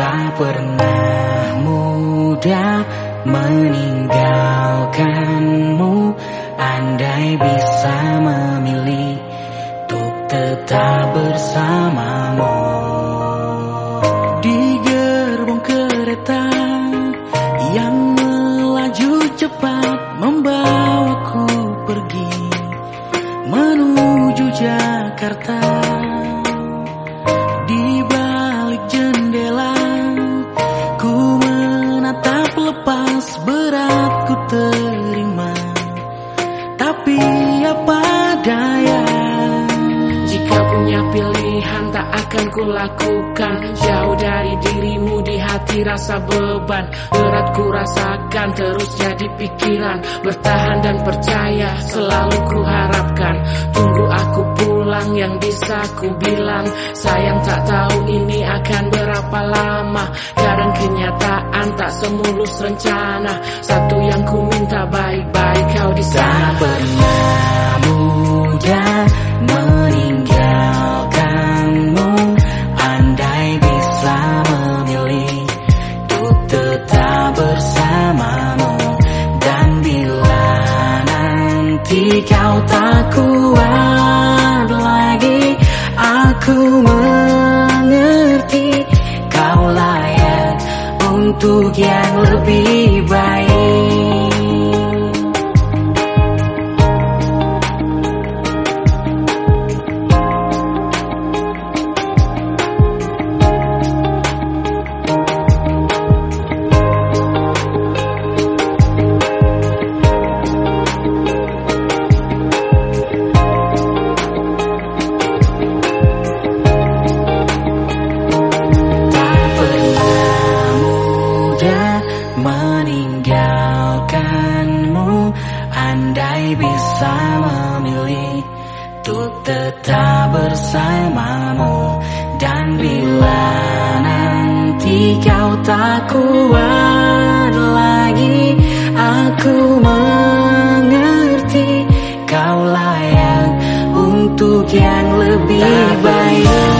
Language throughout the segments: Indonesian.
Tak pernah mudah meninggalkanmu. Andai bisa memilih Untuk tetap bersamamu. Di gerbong kereta Yang melaju cepat Membawaku pergi Menuju Jakarta Tapi apa daya? Jika punya pilihan tak akan ku lakukan Jauh dari dirimu di hati rasa beban. Berat ku rasakan terus jadi pikiran. Bertahan dan percaya selalu ku harapkan Tunggu aku pulang yang bisa ku bilang. Sayang tak tahu ini akan berapa lama. Kadang kenyataan tak semulus rencana. Satu yang ku minta baik-baik Tak pernah mudah meninggalkanmu. Andai bisa memilih Untuk tetap bersamamu. Dan bila nanti kau tak kuat lagi Aku mengerti Kau layak untuk yang lebih baik Andai bisa memilih Untuk tetap bersamamu. Dan bila nanti kau tak kuat lagi Aku mengerti Kau layak untuk yang lebih baik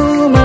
aku